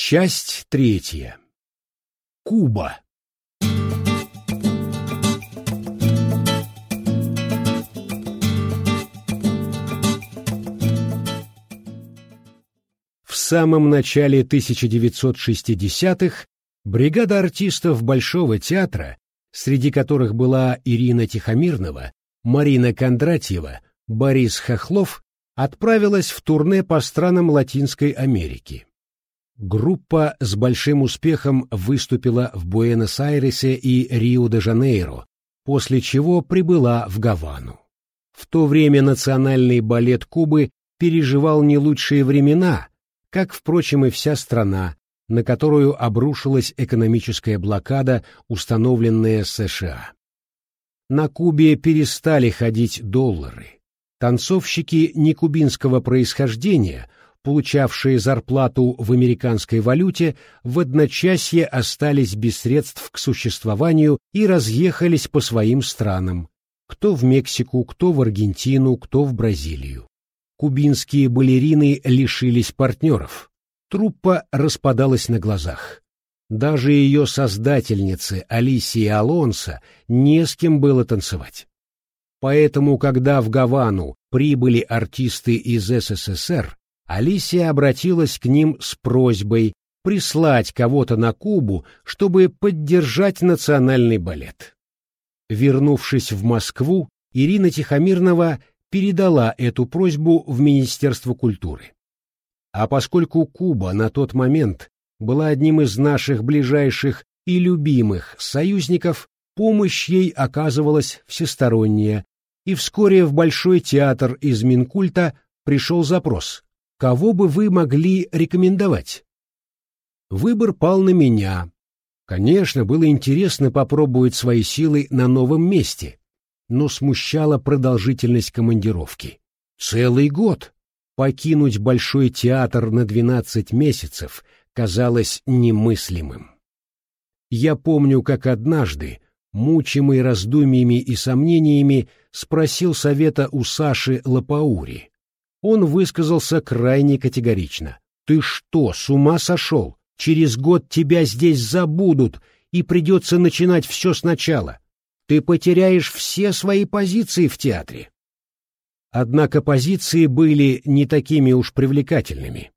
Часть третья. Куба. В самом начале 1960-х бригада артистов Большого театра, среди которых была Ирина Тихомирнова, Марина Кондратьева, Борис Хохлов, отправилась в турне по странам Латинской Америки. Группа с большим успехом выступила в Буэнос-Айресе и Рио-де-Жанейро, после чего прибыла в Гавану. В то время национальный балет Кубы переживал не лучшие времена, как, впрочем, и вся страна, на которую обрушилась экономическая блокада, установленная США. На Кубе перестали ходить доллары. Танцовщики некубинского происхождения – получавшие зарплату в американской валюте, в одночасье остались без средств к существованию и разъехались по своим странам, кто в Мексику, кто в Аргентину, кто в Бразилию. Кубинские балерины лишились партнеров. Труппа распадалась на глазах. Даже ее создательнице Алисии Алонсо не с кем было танцевать. Поэтому, когда в Гавану прибыли артисты из СССР, Алисия обратилась к ним с просьбой прислать кого-то на Кубу, чтобы поддержать национальный балет. Вернувшись в Москву, Ирина Тихомирнова передала эту просьбу в Министерство культуры. А поскольку Куба на тот момент была одним из наших ближайших и любимых союзников, помощь ей оказывалась всесторонняя, и вскоре в Большой театр из Минкульта пришел запрос Кого бы вы могли рекомендовать? Выбор пал на меня. Конечно, было интересно попробовать свои силы на новом месте, но смущала продолжительность командировки. Целый год. Покинуть Большой театр на 12 месяцев казалось немыслимым. Я помню, как однажды, мучимый раздумьями и сомнениями, спросил совета у Саши Лапаури, он высказался крайне категорично. «Ты что, с ума сошел? Через год тебя здесь забудут, и придется начинать все сначала. Ты потеряешь все свои позиции в театре». Однако позиции были не такими уж привлекательными.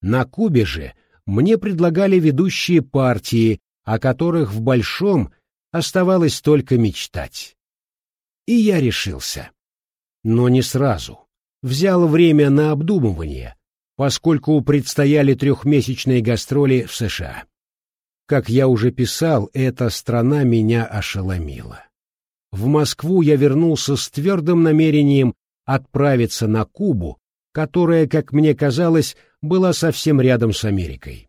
На Кубе же мне предлагали ведущие партии, о которых в Большом оставалось только мечтать. И я решился. Но не сразу взял время на обдумывание, поскольку предстояли трехмесячные гастроли в США. Как я уже писал, эта страна меня ошеломила. В Москву я вернулся с твердым намерением отправиться на Кубу, которая, как мне казалось, была совсем рядом с Америкой.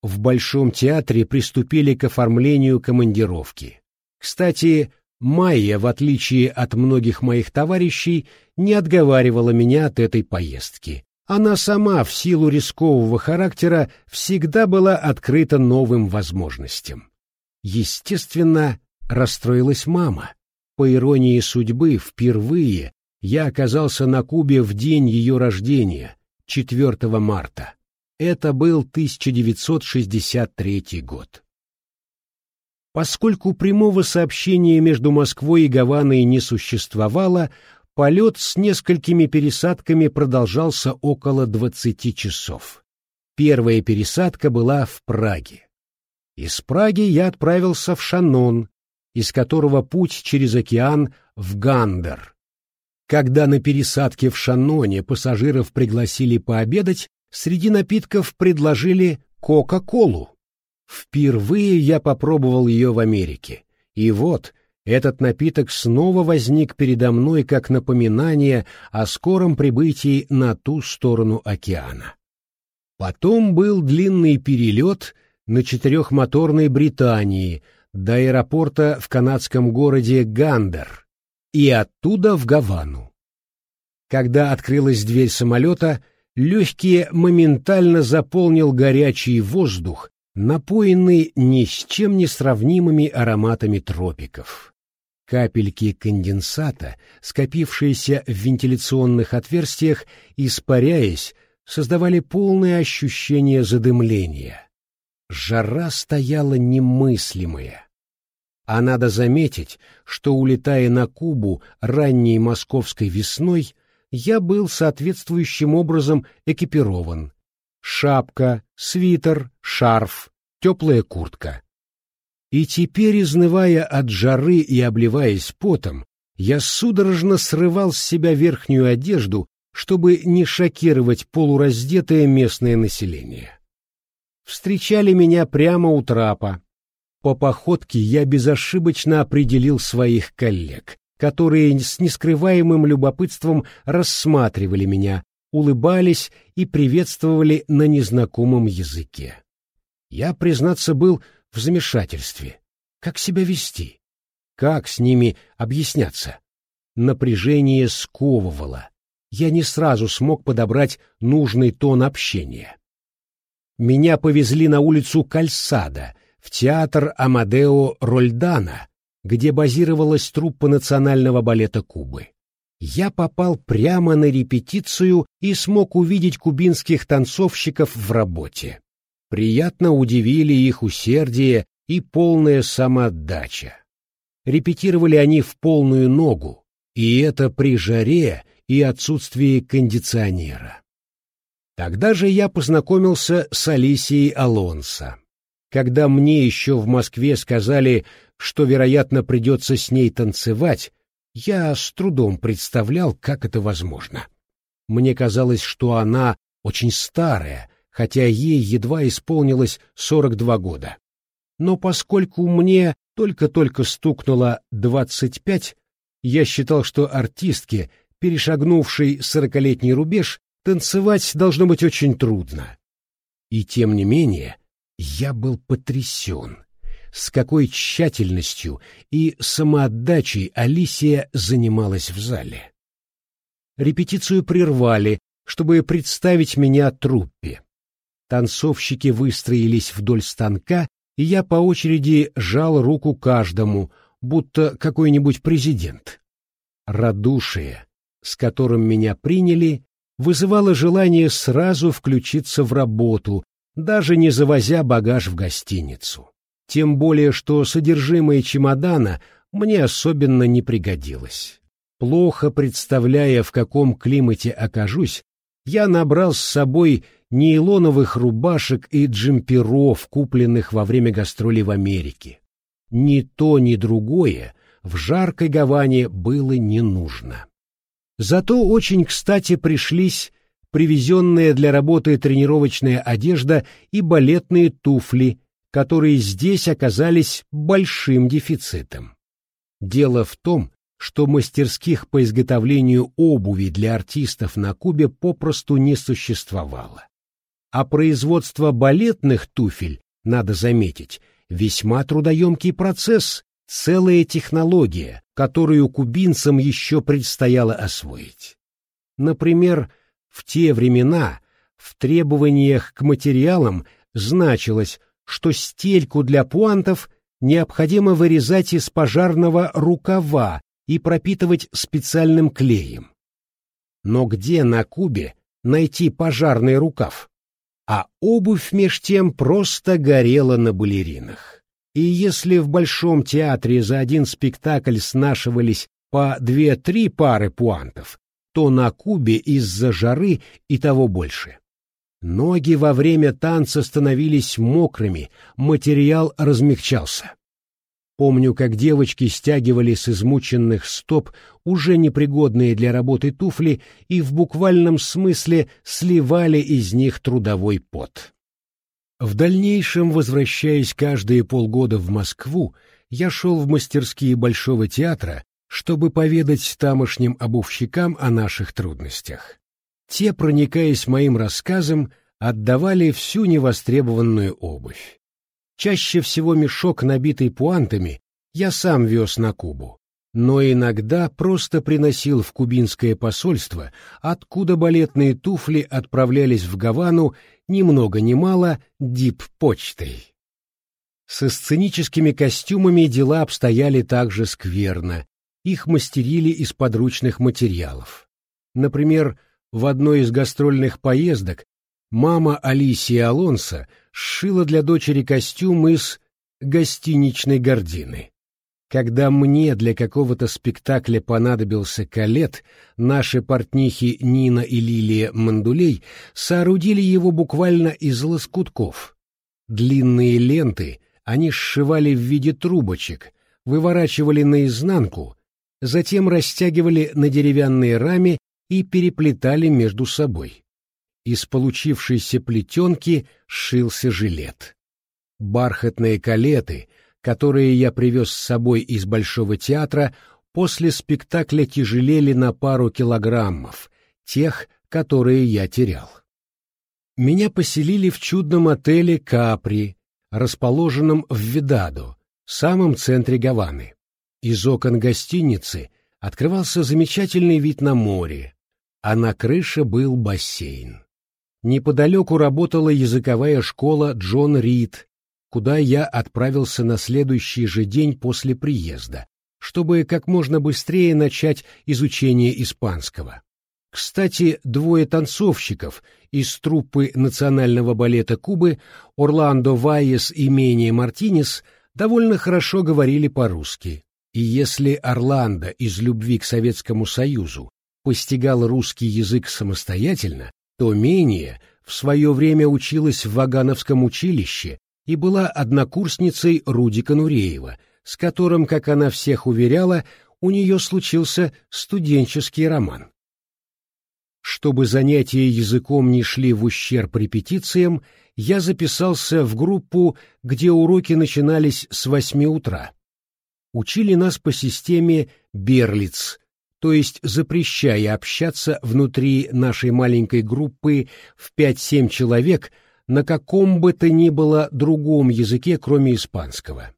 В Большом театре приступили к оформлению командировки. Кстати, Майя, в отличие от многих моих товарищей, не отговаривала меня от этой поездки. Она сама, в силу рискового характера, всегда была открыта новым возможностям. Естественно, расстроилась мама. По иронии судьбы, впервые я оказался на Кубе в день ее рождения, 4 марта. Это был 1963 год. Поскольку прямого сообщения между Москвой и Гаваной не существовало, полет с несколькими пересадками продолжался около 20 часов. Первая пересадка была в Праге. Из Праги я отправился в Шанон, из которого путь через океан в Гандер. Когда на пересадке в Шаноне пассажиров пригласили пообедать, среди напитков предложили Кока-Колу. Впервые я попробовал ее в Америке. И вот, этот напиток снова возник передо мной как напоминание о скором прибытии на ту сторону океана. Потом был длинный перелет на четырехмоторной Британии до аэропорта в канадском городе Гандер и оттуда в Гавану. Когда открылась дверь самолета, легкие моментально заполнил горячий воздух, напоенный ни с чем не сравнимыми ароматами тропиков. Капельки конденсата, скопившиеся в вентиляционных отверстиях, испаряясь, создавали полное ощущение задымления. Жара стояла немыслимая. А надо заметить, что, улетая на Кубу ранней московской весной, я был соответствующим образом экипирован. Шапка, свитер, шарф, теплая куртка. И теперь, изнывая от жары и обливаясь потом, я судорожно срывал с себя верхнюю одежду, чтобы не шокировать полураздетое местное население. Встречали меня прямо у трапа. По походке я безошибочно определил своих коллег, которые с нескрываемым любопытством рассматривали меня, улыбались и приветствовали на незнакомом языке. Я, признаться, был в замешательстве. Как себя вести? Как с ними объясняться? Напряжение сковывало. Я не сразу смог подобрать нужный тон общения. Меня повезли на улицу Кальсада, в театр Амадео Рольдана, где базировалась труппа национального балета Кубы. Я попал прямо на репетицию и смог увидеть кубинских танцовщиков в работе. Приятно удивили их усердие и полная самоотдача. Репетировали они в полную ногу, и это при жаре и отсутствии кондиционера. Тогда же я познакомился с Алисией Алонсо. Когда мне еще в Москве сказали, что, вероятно, придется с ней танцевать, я с трудом представлял, как это возможно. Мне казалось, что она очень старая, хотя ей едва исполнилось 42 года. Но поскольку мне только-только стукнуло 25, я считал, что артистке, перешагнувшей сорокалетний рубеж, танцевать должно быть очень трудно. И тем не менее, я был потрясен, с какой тщательностью и самоотдачей Алисия занималась в зале. Репетицию прервали, чтобы представить меня труппе. Танцовщики выстроились вдоль станка, и я по очереди жал руку каждому, будто какой-нибудь президент. Радушие, с которым меня приняли, вызывало желание сразу включиться в работу, даже не завозя багаж в гостиницу. Тем более, что содержимое чемодана мне особенно не пригодилось. Плохо представляя, в каком климате окажусь, я набрал с собой нейлоновых рубашек и джемперов, купленных во время гастролей в Америке. Ни то, ни другое в жаркой Гаване было не нужно. Зато очень кстати пришлись привезенная для работы тренировочная одежда и балетные туфли, которые здесь оказались большим дефицитом. Дело в том, что мастерских по изготовлению обуви для артистов на Кубе попросту не существовало. А производство балетных туфель, надо заметить, весьма трудоемкий процесс, целая технология, которую кубинцам еще предстояло освоить. Например, в те времена в требованиях к материалам значилось, что стельку для пуантов необходимо вырезать из пожарного рукава и пропитывать специальным клеем. Но где на Кубе найти пожарный рукав? А обувь меж тем просто горела на балеринах. И если в Большом театре за один спектакль снашивались по две-три пары пуантов, то на Кубе из-за жары и того больше. Ноги во время танца становились мокрыми, материал размягчался. Помню, как девочки стягивали с измученных стоп уже непригодные для работы туфли и в буквальном смысле сливали из них трудовой пот. В дальнейшем, возвращаясь каждые полгода в Москву, я шел в мастерские Большого театра, чтобы поведать тамошним обувщикам о наших трудностях. Те, проникаясь моим рассказом, отдавали всю невостребованную обувь. Чаще всего мешок, набитый пуантами, я сам вез на Кубу, но иногда просто приносил в кубинское посольство, откуда балетные туфли отправлялись в Гавану ни много ни мало дип-почтой. Со сценическими костюмами дела обстояли также скверно, их мастерили из подручных материалов. Например, в одной из гастрольных поездок мама Алисии Алонса сшила для дочери костюм из гостиничной гордины. Когда мне для какого-то спектакля понадобился калет, наши портнихи Нина и Лилия Мандулей соорудили его буквально из лоскутков. Длинные ленты они сшивали в виде трубочек, выворачивали наизнанку, затем растягивали на деревянной раме и переплетали между собой. Из получившейся плетенки сшился жилет. Бархатные калеты, которые я привез с собой из Большого театра, после спектакля тяжелели на пару килограммов, тех, которые я терял. Меня поселили в чудном отеле «Капри», расположенном в Видадо, самом центре Гаваны. Из окон гостиницы открывался замечательный вид на море, а на крыше был бассейн. Неподалеку работала языковая школа Джон Рид, куда я отправился на следующий же день после приезда, чтобы как можно быстрее начать изучение испанского. Кстати, двое танцовщиков из труппы национального балета Кубы, Орландо Вайес и Мения Мартинес, довольно хорошо говорили по-русски. И если Орландо из любви к Советскому Союзу постигал русский язык самостоятельно, то Мения в свое время училась в Вагановском училище и была однокурсницей Рудика Нуреева, с которым, как она всех уверяла, у нее случился студенческий роман. Чтобы занятия языком не шли в ущерб репетициям, я записался в группу, где уроки начинались с восьми утра. Учили нас по системе «Берлиц», то есть запрещая общаться внутри нашей маленькой группы в 5-7 человек на каком бы то ни было другом языке, кроме испанского.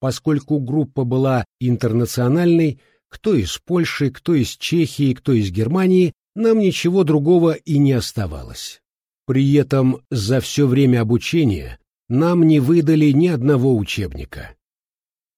Поскольку группа была интернациональной, кто из Польши, кто из Чехии, кто из Германии, нам ничего другого и не оставалось. При этом за все время обучения нам не выдали ни одного учебника.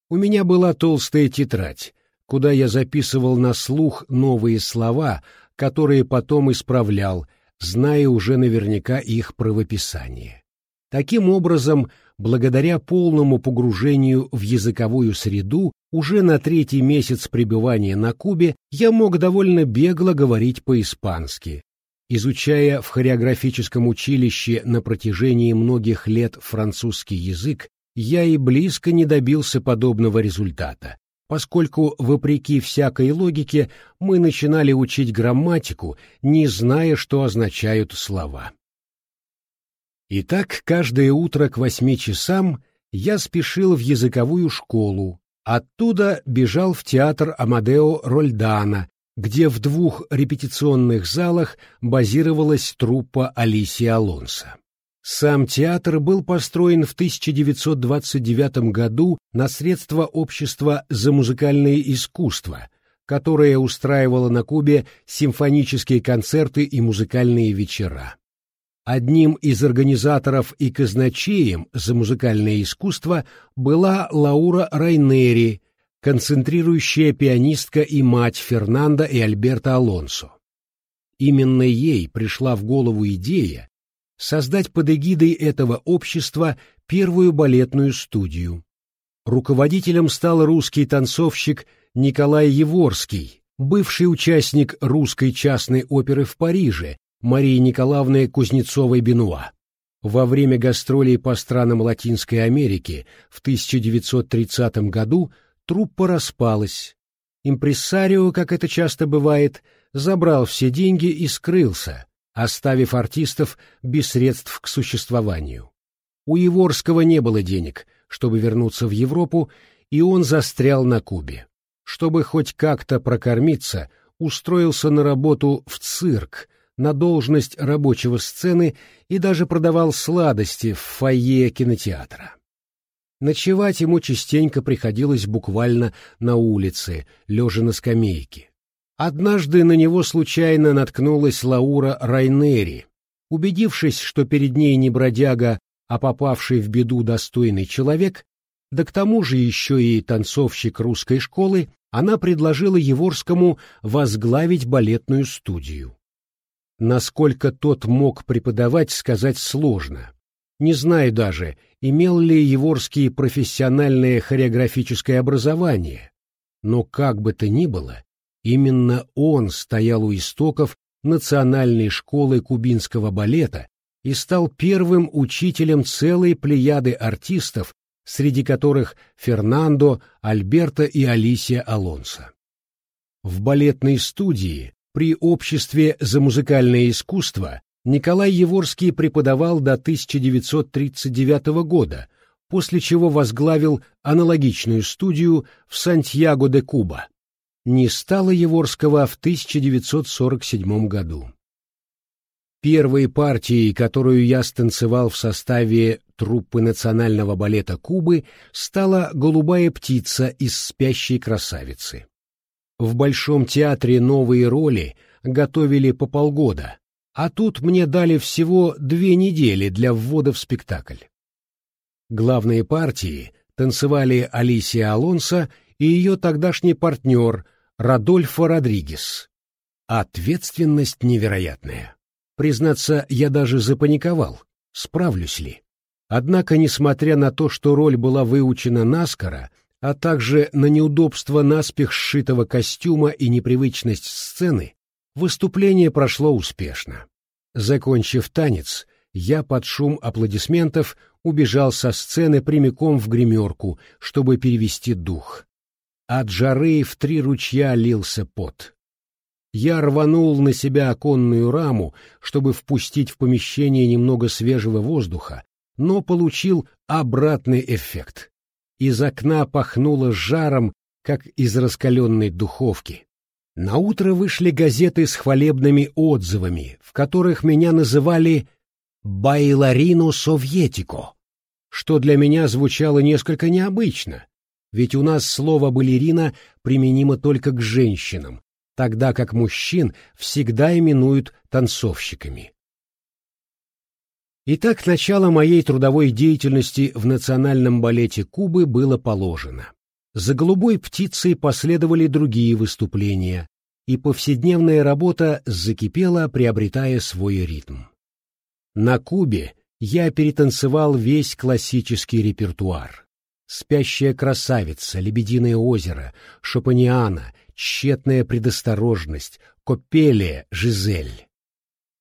У меня была толстая тетрадь, куда я записывал на слух новые слова, которые потом исправлял, зная уже наверняка их правописание. Таким образом, благодаря полному погружению в языковую среду, уже на третий месяц пребывания на Кубе я мог довольно бегло говорить по-испански. Изучая в хореографическом училище на протяжении многих лет французский язык, я и близко не добился подобного результата, поскольку, вопреки всякой логике, мы начинали учить грамматику, не зная, что означают слова. Итак, каждое утро к восьми часам я спешил в языковую школу, оттуда бежал в театр Амадео Рольдана, где в двух репетиционных залах базировалась труппа Алисии Алонсо. Сам театр был построен в 1929 году на средства общества за музыкальное искусство, которое устраивало на Кубе симфонические концерты и музыкальные вечера. Одним из организаторов и казначеем за музыкальное искусство была Лаура Райнери, концентрирующая пианистка и мать Фернанда и Альберта Алонсо. Именно ей пришла в голову идея создать под эгидой этого общества первую балетную студию. Руководителем стал русский танцовщик Николай Еворский, бывший участник русской частной оперы в Париже Марии Николаевны Кузнецовой-Бенуа. Во время гастролей по странам Латинской Америки в 1930 году труппа распалась. Импрессарио, как это часто бывает, забрал все деньги и скрылся, оставив артистов без средств к существованию. У Еворского не было денег, чтобы вернуться в Европу, и он застрял на Кубе. Чтобы хоть как-то прокормиться, устроился на работу в цирк, на должность рабочего сцены и даже продавал сладости в фойе кинотеатра. Ночевать ему частенько приходилось буквально на улице, лежа на скамейке. Однажды на него случайно наткнулась Лаура Райнери. Убедившись, что перед ней не бродяга, а попавший в беду достойный человек, да к тому же еще и танцовщик русской школы, она предложила Еворскому возглавить балетную студию. Насколько тот мог преподавать, сказать сложно. Не знаю даже, имел ли Еворский профессиональное хореографическое образование, но как бы то ни было, именно он стоял у истоков Национальной школы кубинского балета и стал первым учителем целой плеяды артистов, среди которых Фернандо, Альберто и Алисия Алонсо. В балетной студии при обществе за музыкальное искусство Николай Еворский преподавал до 1939 года, после чего возглавил аналогичную студию в Сантьяго де Куба. Не стало Еворского в 1947 году. Первой партией, которую я станцевал в составе труппы национального балета Кубы, стала «Голубая птица» из «Спящей красавицы». В Большом театре новые роли готовили по полгода, а тут мне дали всего две недели для ввода в спектакль. Главные партии танцевали Алисия Алонсо и ее тогдашний партнер Родольфо Родригес. Ответственность невероятная. Признаться, я даже запаниковал, справлюсь ли. Однако, несмотря на то, что роль была выучена наскоро, а также на неудобство наспех сшитого костюма и непривычность сцены, выступление прошло успешно. Закончив танец, я под шум аплодисментов убежал со сцены прямиком в гримерку, чтобы перевести дух. От жары в три ручья лился пот. Я рванул на себя оконную раму, чтобы впустить в помещение немного свежего воздуха, но получил обратный эффект. Из окна пахнуло жаром, как из раскаленной духовки. Наутро вышли газеты с хвалебными отзывами, в которых меня называли «байларино советико», что для меня звучало несколько необычно, ведь у нас слово «балерина» применимо только к женщинам, тогда как мужчин всегда именуют танцовщиками. Итак, начало моей трудовой деятельности в национальном балете Кубы было положено. За голубой птицей последовали другие выступления, и повседневная работа закипела, приобретая свой ритм. На Кубе я перетанцевал весь классический репертуар. «Спящая красавица», «Лебединое озеро», «Шопаниана», «Тщетная предосторожность», «Копелия», «Жизель».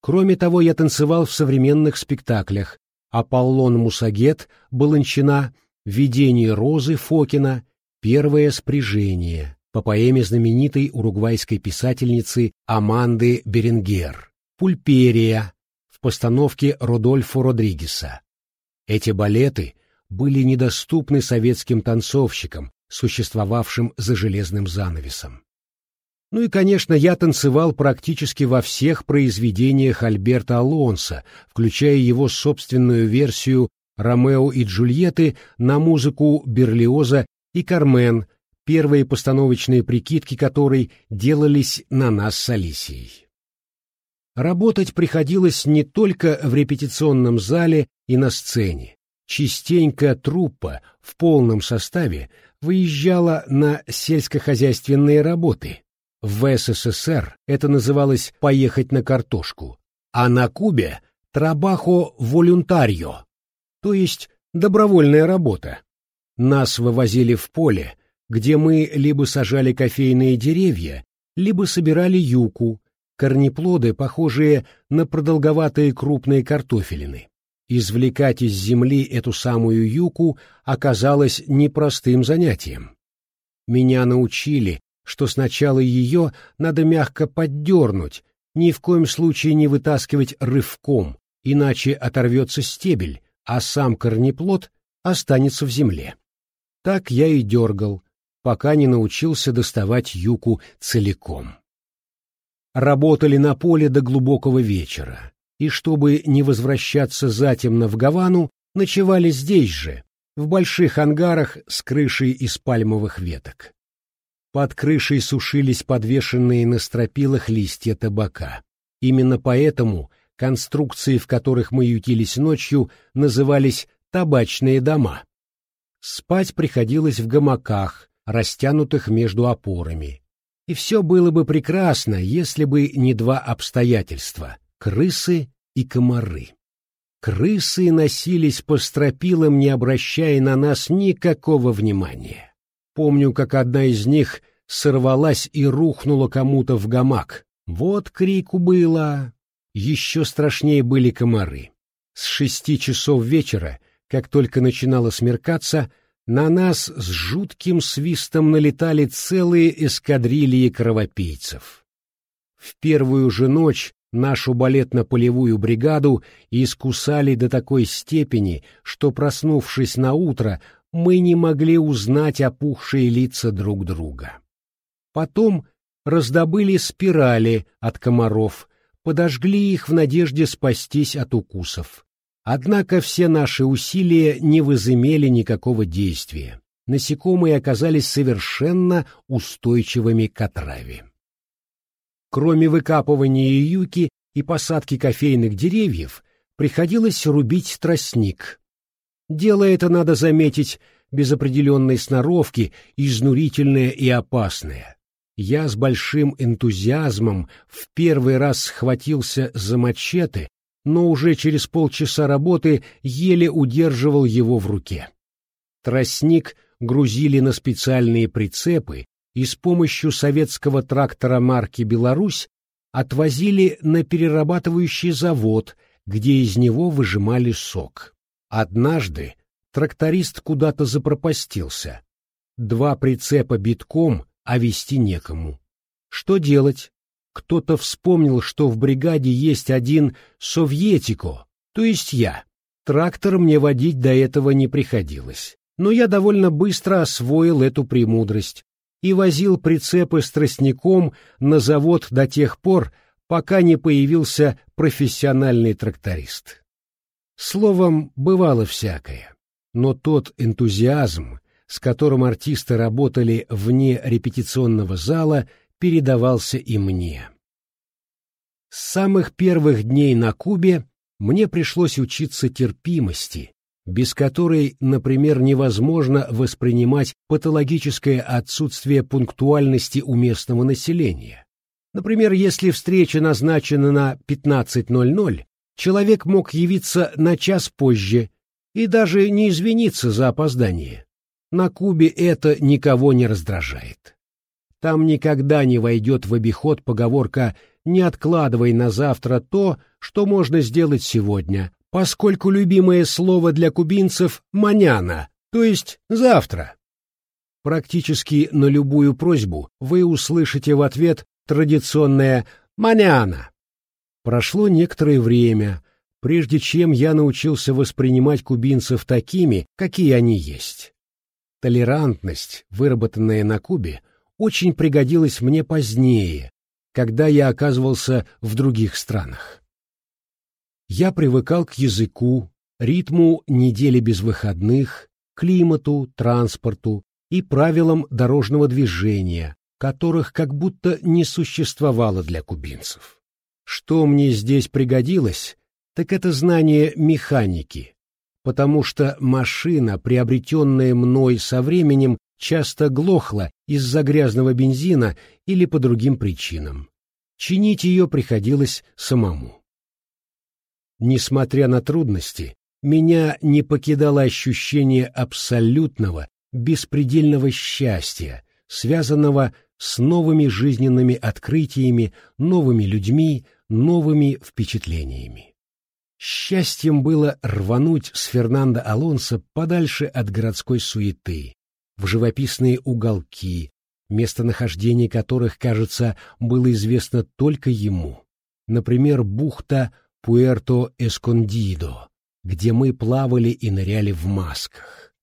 Кроме того, я танцевал в современных спектаклях «Аполлон Мусагет», «Баланчина», «Видение розы» Фокина, «Первое спряжение» по поэме знаменитой уругвайской писательницы Аманды Беренгер, «Пульперия» в постановке Родольфо Родригеса. Эти балеты были недоступны советским танцовщикам, существовавшим за железным занавесом. Ну и, конечно, я танцевал практически во всех произведениях Альберта Алонса, включая его собственную версию «Ромео и Джульетты» на музыку Берлиоза и «Кармен», первые постановочные прикидки которой делались на нас с Алисией. Работать приходилось не только в репетиционном зале и на сцене. Частенько труппа в полном составе выезжала на сельскохозяйственные работы, в СССР это называлось «поехать на картошку», а на Кубе — «трабахо волюнтарьо», то есть добровольная работа. Нас вывозили в поле, где мы либо сажали кофейные деревья, либо собирали юку, корнеплоды, похожие на продолговатые крупные картофелины. Извлекать из земли эту самую юку оказалось непростым занятием. Меня научили, что сначала ее надо мягко поддернуть, ни в коем случае не вытаскивать рывком, иначе оторвется стебель, а сам корнеплод останется в земле. Так я и дергал, пока не научился доставать юку целиком. Работали на поле до глубокого вечера, и чтобы не возвращаться затемно в Гавану, ночевали здесь же, в больших ангарах с крышей из пальмовых веток. Под крышей сушились подвешенные на стропилах листья табака. Именно поэтому конструкции, в которых мы ютились ночью, назывались табачные дома. Спать приходилось в гамаках, растянутых между опорами. И все было бы прекрасно, если бы не два обстоятельства. Крысы и комары. Крысы носились по стропилам, не обращая на нас никакого внимания. Помню, как одна из них сорвалась и рухнула кому-то в гамак. Вот крику было. Еще страшнее были комары. С шести часов вечера, как только начинало смеркаться, на нас с жутким свистом налетали целые эскадрильи кровопийцев. В первую же ночь нашу балетно-полевую бригаду искусали до такой степени, что, проснувшись на утро, мы не могли узнать опухшие лица друг друга. Потом раздобыли спирали от комаров, подожгли их в надежде спастись от укусов. Однако все наши усилия не возымели никакого действия. Насекомые оказались совершенно устойчивыми к отраве. Кроме выкапывания юки и посадки кофейных деревьев, приходилось рубить тростник. Дело это, надо заметить, без определенной сноровки, изнурительное и опасное. Я с большим энтузиазмом в первый раз схватился за мачете, но уже через полчаса работы еле удерживал его в руке. Тростник грузили на специальные прицепы и с помощью советского трактора марки «Беларусь» отвозили на перерабатывающий завод, где из него выжимали сок. Однажды тракторист куда-то запропастился. Два прицепа битком, а вести некому. Что делать? Кто-то вспомнил, что в бригаде есть один советико, то есть я. Трактор мне водить до этого не приходилось. Но я довольно быстро освоил эту премудрость и возил прицепы с тростником на завод до тех пор, пока не появился профессиональный тракторист. Словом, бывало всякое, но тот энтузиазм, с которым артисты работали вне репетиционного зала, передавался и мне. С самых первых дней на Кубе мне пришлось учиться терпимости, без которой, например, невозможно воспринимать патологическое отсутствие пунктуальности у местного населения. Например, если встреча назначена на 15.00, человек мог явиться на час позже и даже не извиниться за опоздание. На Кубе это никого не раздражает. Там никогда не войдет в обиход поговорка «не откладывай на завтра то, что можно сделать сегодня», поскольку любимое слово для кубинцев «маняна», то есть «завтра». Практически на любую просьбу вы услышите в ответ традиционное «маняна». Прошло некоторое время, прежде чем я научился воспринимать кубинцев такими, какие они есть. Толерантность, выработанная на Кубе, очень пригодилась мне позднее, когда я оказывался в других странах. Я привыкал к языку, ритму недели без выходных, климату, транспорту и правилам дорожного движения, которых как будто не существовало для кубинцев. Что мне здесь пригодилось, так это знание механики, потому что машина, приобретенная мной со временем, часто глохла из-за грязного бензина или по другим причинам. Чинить ее приходилось самому. Несмотря на трудности, меня не покидало ощущение абсолютного, беспредельного счастья, связанного с новыми жизненными открытиями, новыми людьми, новыми впечатлениями. Счастьем было рвануть с Фернандо Алонсо подальше от городской суеты, в живописные уголки, местонахождение которых, кажется, было известно только ему. Например, бухта Пуэрто-Эскондидо, где мы плавали и ныряли в масках.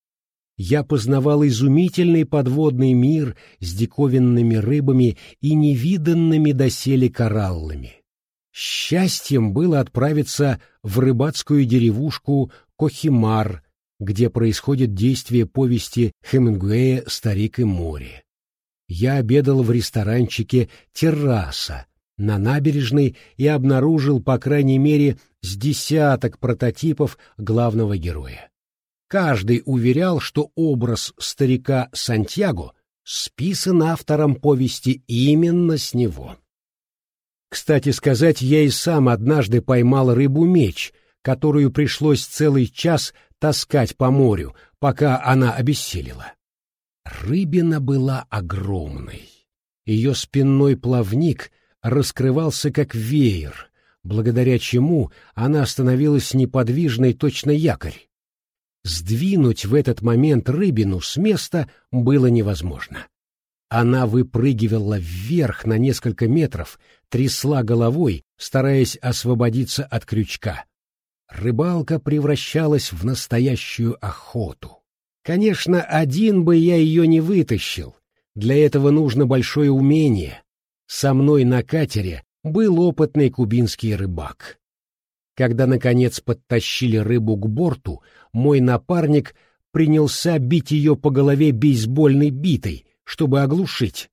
Я познавал изумительный подводный мир с диковинными рыбами и невиданными доселе кораллами. Счастьем было отправиться в рыбацкую деревушку Кохимар, где происходит действие повести Хемингуэя «Старик и море». Я обедал в ресторанчике «Терраса» на набережной и обнаружил, по крайней мере, с десяток прототипов главного героя. Каждый уверял, что образ старика Сантьяго списан автором повести именно с него. Кстати сказать, я и сам однажды поймал рыбу-меч, которую пришлось целый час таскать по морю, пока она обессилила. Рыбина была огромной. Ее спинной плавник раскрывался как веер, благодаря чему она становилась неподвижной точно якорь. Сдвинуть в этот момент рыбину с места было невозможно. Она выпрыгивала вверх на несколько метров, трясла головой, стараясь освободиться от крючка. Рыбалка превращалась в настоящую охоту. Конечно, один бы я ее не вытащил. Для этого нужно большое умение. Со мной на катере был опытный кубинский рыбак. Когда, наконец, подтащили рыбу к борту, мой напарник принялся бить ее по голове бейсбольной битой, чтобы оглушить.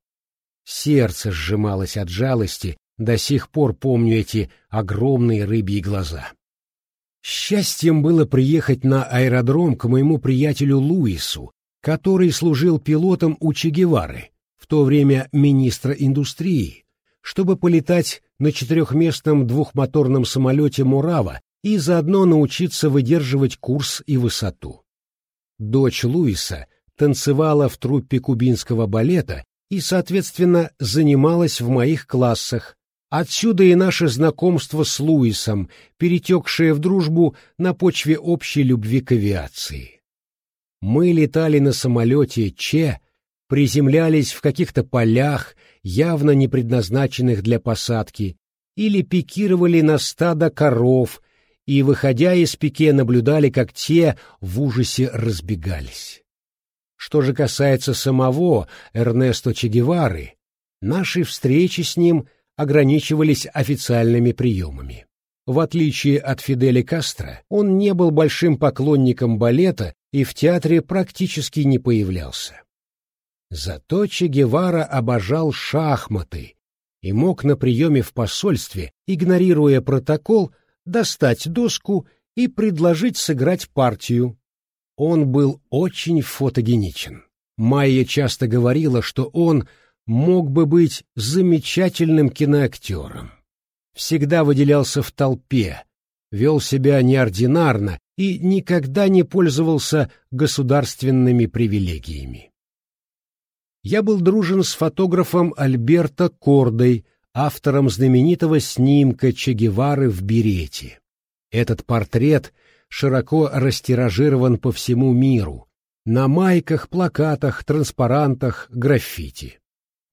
Сердце сжималось от жалости, до сих пор помню эти огромные рыбьи глаза. Счастьем было приехать на аэродром к моему приятелю Луису, который служил пилотом у Че Гевары, в то время министра индустрии, чтобы полетать на четырехместном двухмоторном самолете «Мурава» и заодно научиться выдерживать курс и высоту. Дочь Луиса танцевала в труппе кубинского балета и, соответственно, занималась в моих классах. Отсюда и наше знакомство с Луисом, перетекшее в дружбу на почве общей любви к авиации. Мы летали на самолете Че, приземлялись в каких-то полях, явно не предназначенных для посадки, или пикировали на стадо коров, и, выходя из пике, наблюдали, как те в ужасе разбегались. Что же касается самого Эрнесто Че Гевары, наши встречи с ним ограничивались официальными приемами. В отличие от Фиделя Кастро, он не был большим поклонником балета и в театре практически не появлялся. Зато Че Гевара обожал шахматы и мог на приеме в посольстве, игнорируя протокол, достать доску и предложить сыграть партию, он был очень фотогеничен. Майя часто говорила, что он мог бы быть замечательным киноактером. Всегда выделялся в толпе, вел себя неординарно и никогда не пользовался государственными привилегиями. Я был дружен с фотографом Альберто Кордой, автором знаменитого снимка Че Гевары в берете. Этот портрет широко растиражирован по всему миру, на майках, плакатах, транспарантах, граффити.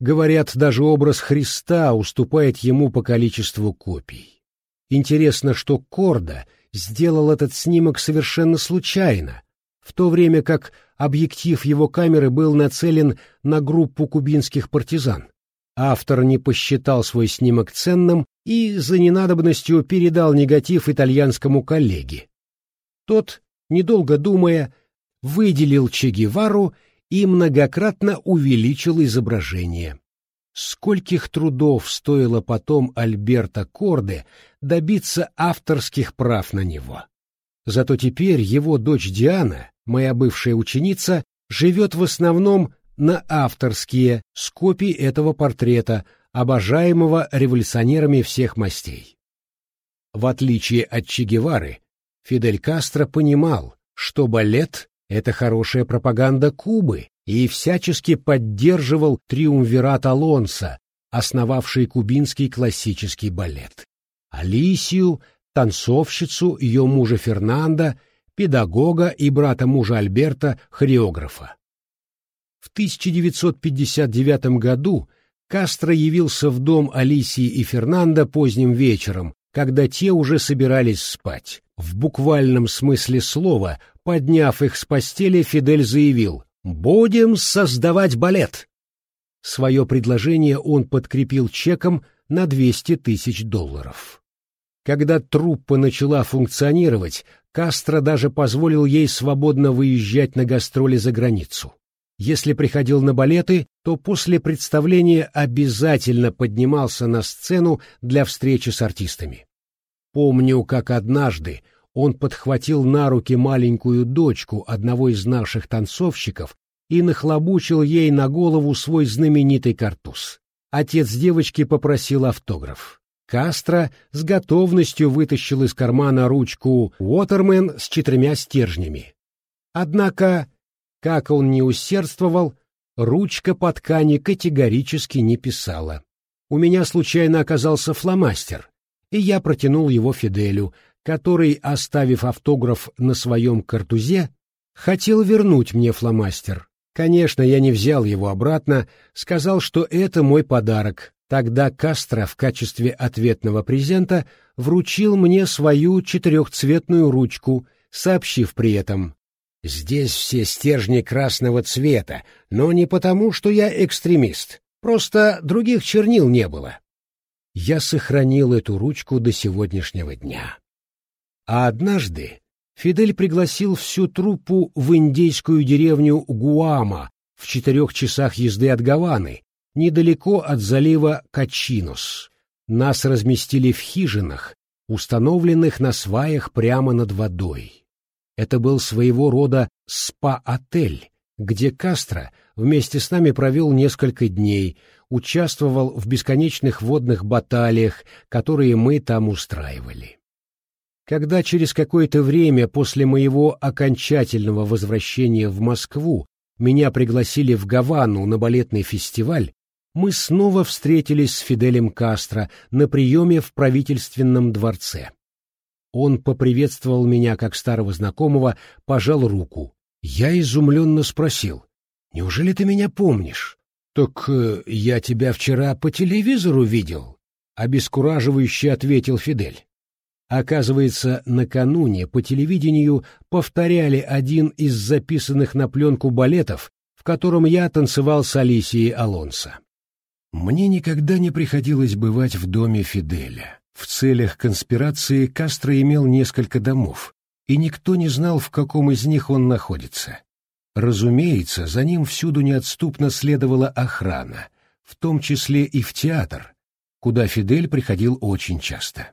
Говорят, даже образ Христа уступает ему по количеству копий. Интересно, что Корда сделал этот снимок совершенно случайно, в то время как объектив его камеры был нацелен на группу кубинских партизан. Автор не посчитал свой снимок ценным и за ненадобностью передал негатив итальянскому коллеге. Тот, недолго думая, выделил Че Гевару и многократно увеличил изображение. Скольких трудов стоило потом Альберта Корде добиться авторских прав на него. Зато теперь его дочь Диана, моя бывшая ученица, живет в основном на авторские скопии этого портрета, обожаемого революционерами всех мастей. В отличие от Че Гевары, Фидель Кастро понимал, что балет — это хорошая пропаганда Кубы, и всячески поддерживал триумвират Алонса, основавший кубинский классический балет. Алисию, танцовщицу, ее мужа Фернанда, педагога и брата мужа Альберта, хореографа. В 1959 году Кастро явился в дом Алисии и Фернанда поздним вечером, когда те уже собирались спать. В буквальном смысле слова, подняв их с постели, Фидель заявил «Будем создавать балет!». Свое предложение он подкрепил чеком на 200 тысяч долларов. Когда труппа начала функционировать, Кастро даже позволил ей свободно выезжать на гастроли за границу. Если приходил на балеты, то после представления обязательно поднимался на сцену для встречи с артистами. Помню, как однажды он подхватил на руки маленькую дочку одного из наших танцовщиков и нахлобучил ей на голову свой знаменитый картуз. Отец девочки попросил автограф. Кастро с готовностью вытащил из кармана ручку Уотермен с четырьмя стержнями. Однако, как он не усердствовал, ручка по ткани категорически не писала. У меня случайно оказался фломастер, и я протянул его Фиделю, который, оставив автограф на своем картузе, хотел вернуть мне фломастер. Конечно, я не взял его обратно, сказал, что это мой подарок. Тогда Кастро в качестве ответного презента вручил мне свою четырехцветную ручку, сообщив при этом «Здесь все стержни красного цвета, но не потому, что я экстремист. Просто других чернил не было». Я сохранил эту ручку до сегодняшнего дня. А однажды Фидель пригласил всю труппу в индейскую деревню Гуама в четырех часах езды от Гаваны, недалеко от залива Качинус. Нас разместили в хижинах, установленных на сваях прямо над водой. Это был своего рода спа-отель, где Кастро вместе с нами провел несколько дней, участвовал в бесконечных водных баталиях, которые мы там устраивали. Когда через какое-то время после моего окончательного возвращения в Москву меня пригласили в Гавану на балетный фестиваль, мы снова встретились с Фиделем Кастро на приеме в правительственном дворце. Он поприветствовал меня как старого знакомого, пожал руку. Я изумленно спросил, «Неужели ты меня помнишь?» «Так э, я тебя вчера по телевизору видел», — обескураживающе ответил Фидель. Оказывается, накануне по телевидению повторяли один из записанных на пленку балетов, в котором я танцевал с Алисией Алонсо. Мне никогда не приходилось бывать в доме Фиделя. В целях конспирации Кастро имел несколько домов, и никто не знал, в каком из них он находится. Разумеется, за ним всюду неотступно следовала охрана, в том числе и в театр, куда Фидель приходил очень часто.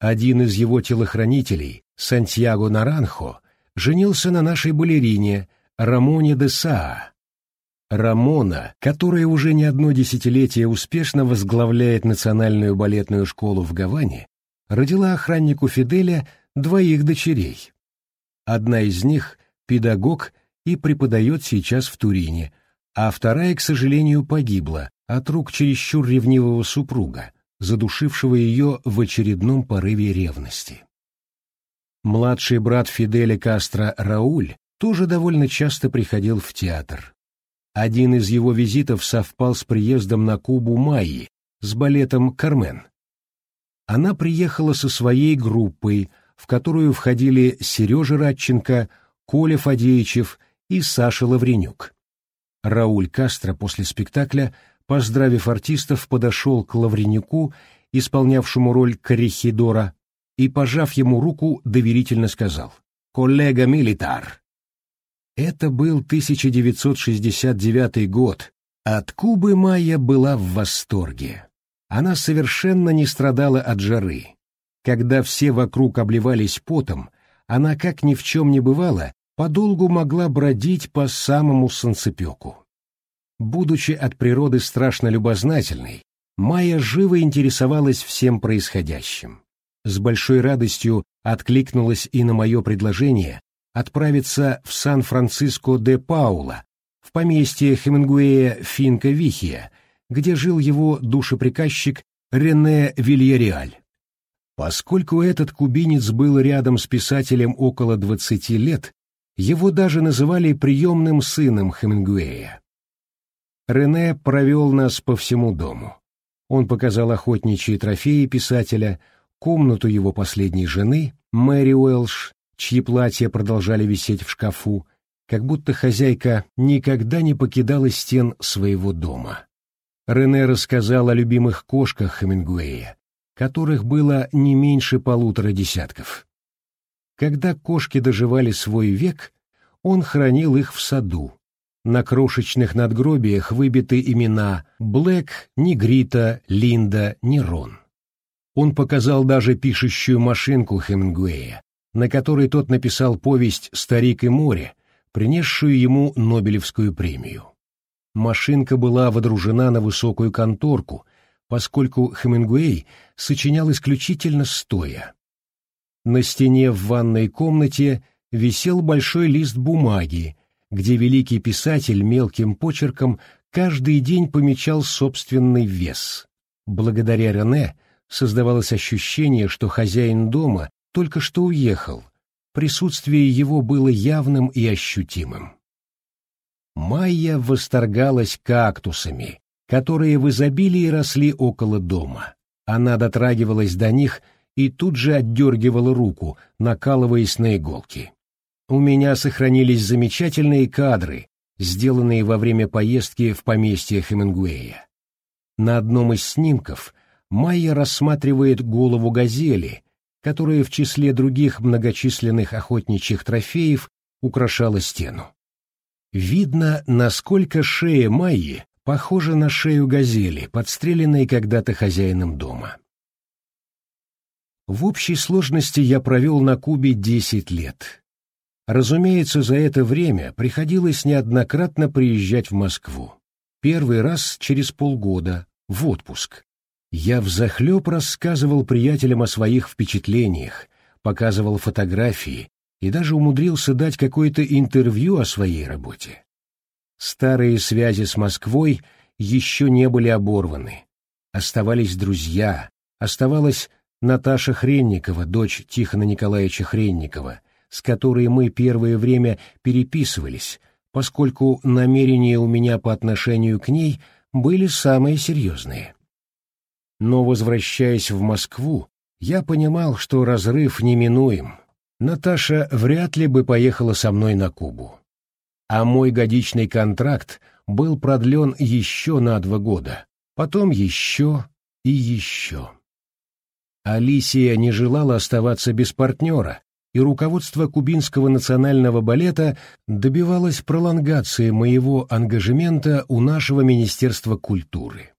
Один из его телохранителей, Сантьяго Наранхо, женился на нашей балерине Рамоне де Саа. Рамона, которая уже не одно десятилетие успешно возглавляет национальную балетную школу в Гаване, родила охраннику Фиделя двоих дочерей. Одна из них — педагог и преподает сейчас в Турине, а вторая, к сожалению, погибла от рук чересчур ревнивого супруга, задушившего ее в очередном порыве ревности. Младший брат Фиделя Кастро Рауль тоже довольно часто приходил в театр. Один из его визитов совпал с приездом на Кубу Майи с балетом «Кармен». Она приехала со своей группой, в которую входили Сережа Радченко, Коля Фадеичев и Саша Лавренюк. Рауль Кастро после спектакля поздравив артистов, подошел к Лавренюку, исполнявшему роль Коррехидора, и, пожав ему руку, доверительно сказал «Коллега Милитар». Это был 1969 год. От Кубы Майя была в восторге. Она совершенно не страдала от жары. Когда все вокруг обливались потом, она, как ни в чем не бывало, подолгу могла бродить по самому солнцепеку. Будучи от природы страшно любознательной, Майя живо интересовалась всем происходящим. С большой радостью откликнулась и на мое предложение отправиться в Сан-Франциско де Паула, в поместье Хемингуэя Финка Вихия, где жил его душеприказчик Рене Вильяреаль. Поскольку этот кубинец был рядом с писателем около двадцати лет, его даже называли приемным сыном Хемингуэя. Рене провел нас по всему дому. Он показал охотничьи трофеи писателя, комнату его последней жены, Мэри Уэлш, чьи платья продолжали висеть в шкафу, как будто хозяйка никогда не покидала стен своего дома. Рене рассказал о любимых кошках Хемингуэя, которых было не меньше полутора десятков. Когда кошки доживали свой век, он хранил их в саду, на крошечных надгробиях выбиты имена Блэк, Негрита, Линда, Нерон. Он показал даже пишущую машинку Хемингуэя, на которой тот написал повесть «Старик и море», принесшую ему Нобелевскую премию. Машинка была водружена на высокую конторку, поскольку Хемингуэй сочинял исключительно стоя. На стене в ванной комнате висел большой лист бумаги, где великий писатель мелким почерком каждый день помечал собственный вес. Благодаря Рене создавалось ощущение, что хозяин дома только что уехал, присутствие его было явным и ощутимым. Майя восторгалась кактусами, которые в изобилии росли около дома. Она дотрагивалась до них и тут же отдергивала руку, накалываясь на иголки. У меня сохранились замечательные кадры, сделанные во время поездки в поместье Хемингуэя. На одном из снимков Майя рассматривает голову газели, которая в числе других многочисленных охотничьих трофеев украшала стену. Видно, насколько шея Майи похожа на шею газели, подстреленной когда-то хозяином дома. В общей сложности я провел на Кубе десять лет. Разумеется, за это время приходилось неоднократно приезжать в Москву. Первый раз через полгода, в отпуск. Я взахлеб рассказывал приятелям о своих впечатлениях, показывал фотографии и даже умудрился дать какое-то интервью о своей работе. Старые связи с Москвой еще не были оборваны. Оставались друзья, оставалась Наташа Хренникова, дочь Тихона Николаевича Хренникова, с которой мы первое время переписывались, поскольку намерения у меня по отношению к ней были самые серьезные. Но, возвращаясь в Москву, я понимал, что разрыв неминуем. Наташа вряд ли бы поехала со мной на Кубу. А мой годичный контракт был продлен еще на два года, потом еще и еще. Алисия не желала оставаться без партнера, и руководство Кубинского национального балета добивалось пролонгации моего ангажемента у нашего Министерства культуры.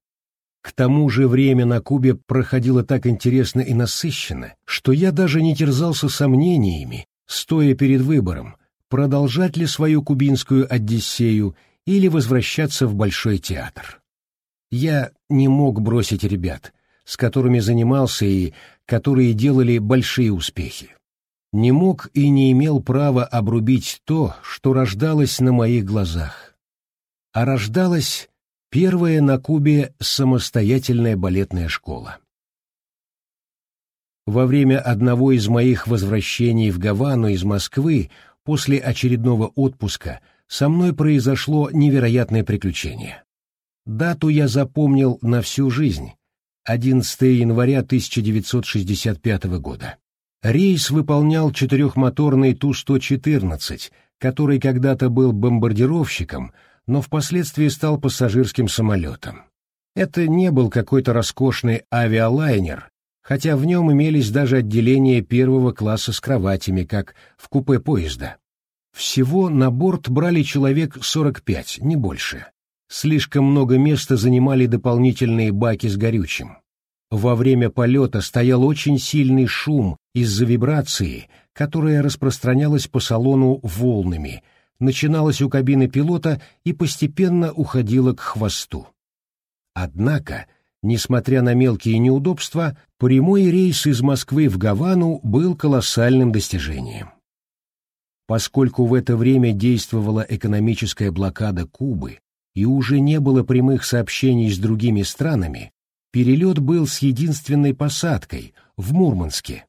К тому же время на Кубе проходило так интересно и насыщенно, что я даже не терзался сомнениями, стоя перед выбором, продолжать ли свою кубинскую Одиссею или возвращаться в Большой театр. Я не мог бросить ребят, с которыми занимался и которые делали большие успехи не мог и не имел права обрубить то, что рождалось на моих глазах. А рождалась первая на Кубе самостоятельная балетная школа. Во время одного из моих возвращений в Гавану из Москвы после очередного отпуска со мной произошло невероятное приключение. Дату я запомнил на всю жизнь — 11 января 1965 года. Рейс выполнял четырехмоторный Ту-114, который когда-то был бомбардировщиком, но впоследствии стал пассажирским самолетом. Это не был какой-то роскошный авиалайнер, хотя в нем имелись даже отделения первого класса с кроватями, как в купе поезда. Всего на борт брали человек 45, не больше. Слишком много места занимали дополнительные баки с горючим. Во время полета стоял очень сильный шум из-за вибрации, которая распространялась по салону волнами, начиналась у кабины пилота и постепенно уходила к хвосту. Однако, несмотря на мелкие неудобства, прямой рейс из Москвы в Гавану был колоссальным достижением. Поскольку в это время действовала экономическая блокада Кубы и уже не было прямых сообщений с другими странами, Перелет был с единственной посадкой — в Мурманске.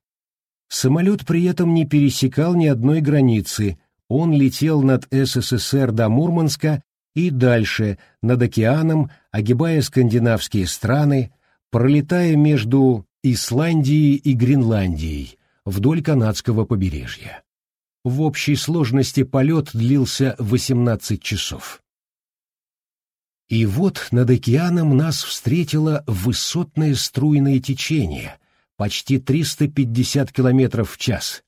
Самолет при этом не пересекал ни одной границы, он летел над СССР до Мурманска и дальше, над океаном, огибая скандинавские страны, пролетая между Исландией и Гренландией вдоль канадского побережья. В общей сложности полет длился 18 часов. И вот над океаном нас встретило высотное струйное течение, почти 350 километров в час.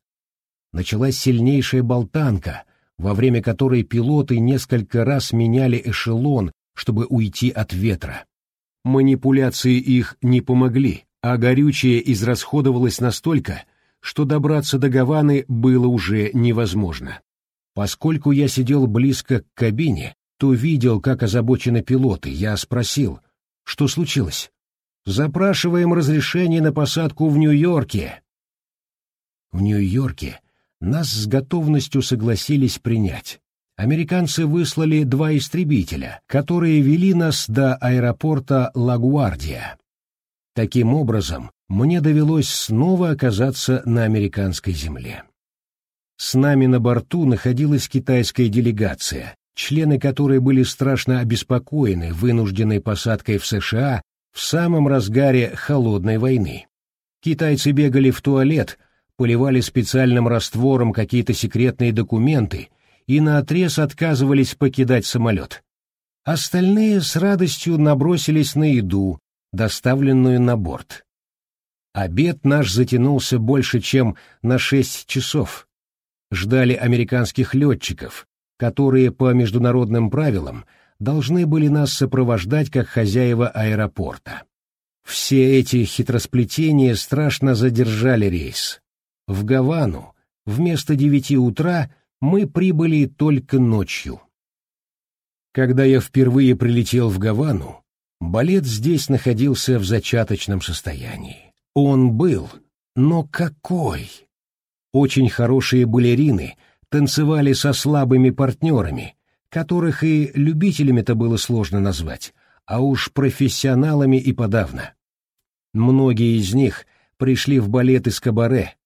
Началась сильнейшая болтанка, во время которой пилоты несколько раз меняли эшелон, чтобы уйти от ветра. Манипуляции их не помогли, а горючее израсходовалось настолько, что добраться до Гаваны было уже невозможно. Поскольку я сидел близко к кабине, то видел, как озабочены пилоты. Я спросил, что случилось? Запрашиваем разрешение на посадку в Нью-Йорке». В Нью-Йорке нас с готовностью согласились принять. Американцы выслали два истребителя, которые вели нас до аэропорта Лагуардия. Таким образом, мне довелось снова оказаться на американской земле. С нами на борту находилась китайская делегация, члены которой были страшно обеспокоены вынужденной посадкой в США в самом разгаре холодной войны. Китайцы бегали в туалет, поливали специальным раствором какие-то секретные документы и наотрез отказывались покидать самолет. Остальные с радостью набросились на еду, доставленную на борт. Обед наш затянулся больше, чем на шесть часов. Ждали американских летчиков, которые по международным правилам должны были нас сопровождать как хозяева аэропорта. Все эти хитросплетения страшно задержали рейс. В Гавану вместо девяти утра мы прибыли только ночью. Когда я впервые прилетел в Гавану, балет здесь находился в зачаточном состоянии. Он был, но какой! Очень хорошие балерины танцевали со слабыми партнерами, которых и любителями-то было сложно назвать, а уж профессионалами и подавно. Многие из них пришли в балет из кабаре,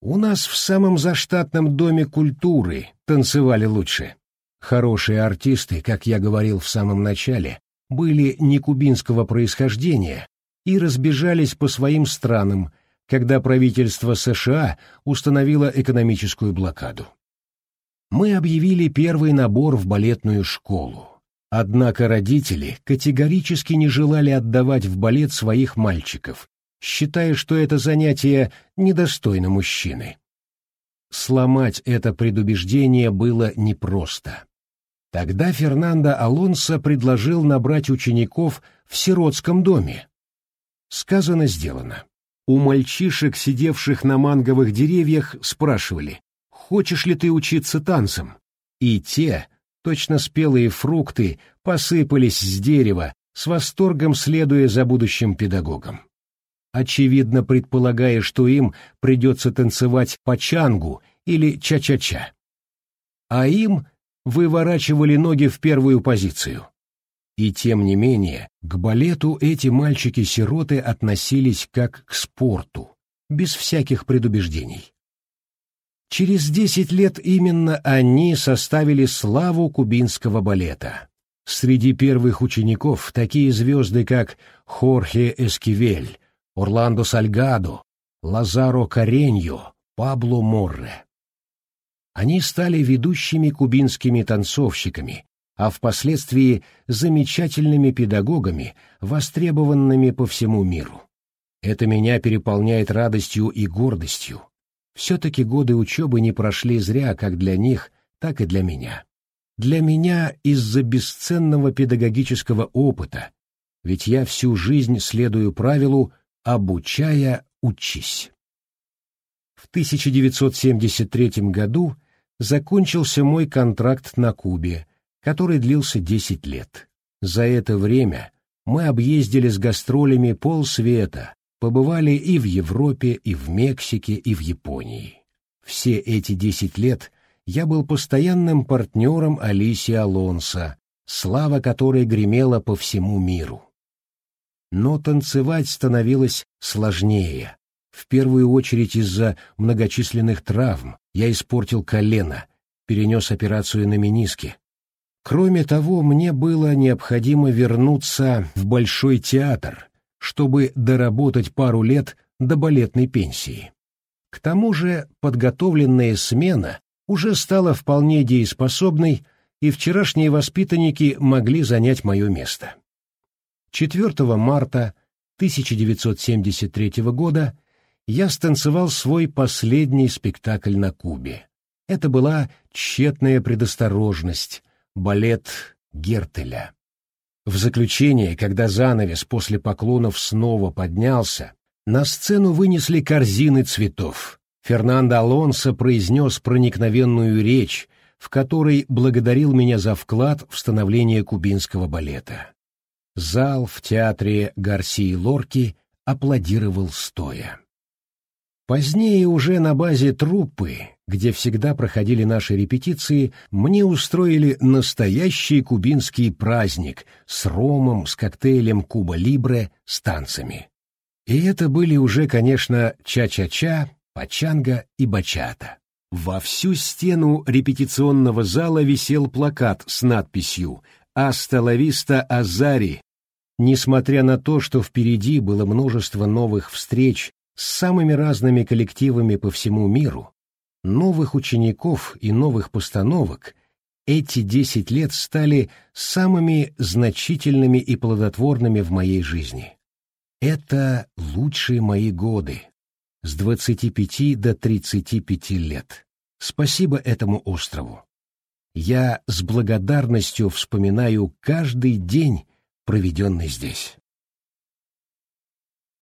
у нас в самом заштатном доме культуры танцевали лучше. Хорошие артисты, как я говорил в самом начале, были не кубинского происхождения и разбежались по своим странам, когда правительство США установило экономическую блокаду. Мы объявили первый набор в балетную школу. Однако родители категорически не желали отдавать в балет своих мальчиков, считая, что это занятие недостойно мужчины. Сломать это предубеждение было непросто. Тогда Фернандо Алонсо предложил набрать учеников в сиротском доме. Сказано, сделано. У мальчишек, сидевших на манговых деревьях, спрашивали, «Хочешь ли ты учиться танцам?» И те, точно спелые фрукты, посыпались с дерева, с восторгом следуя за будущим педагогом очевидно предполагая, что им придется танцевать по чангу или ча-ча-ча. А им выворачивали ноги в первую позицию. И тем не менее, к балету эти мальчики-сироты относились как к спорту, без всяких предубеждений. Через десять лет именно они составили славу кубинского балета. Среди первых учеников такие звезды, как Хорхе Эскивель, Орландо Сальгадо, Лазаро Кареньо, Пабло Морре. Они стали ведущими кубинскими танцовщиками, а впоследствии замечательными педагогами, востребованными по всему миру. Это меня переполняет радостью и гордостью. Все-таки годы учебы не прошли зря как для них, так и для меня. Для меня из-за бесценного педагогического опыта, ведь я всю жизнь следую правилу Обучая, учись. В 1973 году закончился мой контракт на Кубе, который длился 10 лет. За это время мы объездили с гастролями полсвета, побывали и в Европе, и в Мексике, и в Японии. Все эти 10 лет я был постоянным партнером Алиси Алонсо, слава которой гремела по всему миру. Но танцевать становилось сложнее. В первую очередь из-за многочисленных травм я испортил колено, перенес операцию на мениске. Кроме того, мне было необходимо вернуться в Большой театр, чтобы доработать пару лет до балетной пенсии. К тому же подготовленная смена уже стала вполне дееспособной, и вчерашние воспитанники могли занять мое место. 4 марта 1973 года я станцевал свой последний спектакль на Кубе. Это была тщетная предосторожность, балет Гертеля. В заключение, когда занавес после поклонов снова поднялся, на сцену вынесли корзины цветов. Фернандо Алонсо произнес проникновенную речь, в которой благодарил меня за вклад в становление кубинского балета. Зал в театре Гарсии Лорки аплодировал стоя. Позднее уже на базе труппы, где всегда проходили наши репетиции, мне устроили настоящий кубинский праздник с ромом, с коктейлем Куба Либре, с танцами. И это были уже, конечно, ча-ча-ча, пачанга и бачата. Во всю стену репетиционного зала висел плакат с надписью «Аста лависта Азари». Несмотря на то, что впереди было множество новых встреч с самыми разными коллективами по всему миру, новых учеников и новых постановок, эти десять лет стали самыми значительными и плодотворными в моей жизни. Это лучшие мои годы, с 25 до 35 лет. Спасибо этому острову. Я с благодарностью вспоминаю каждый день, проведенный здесь.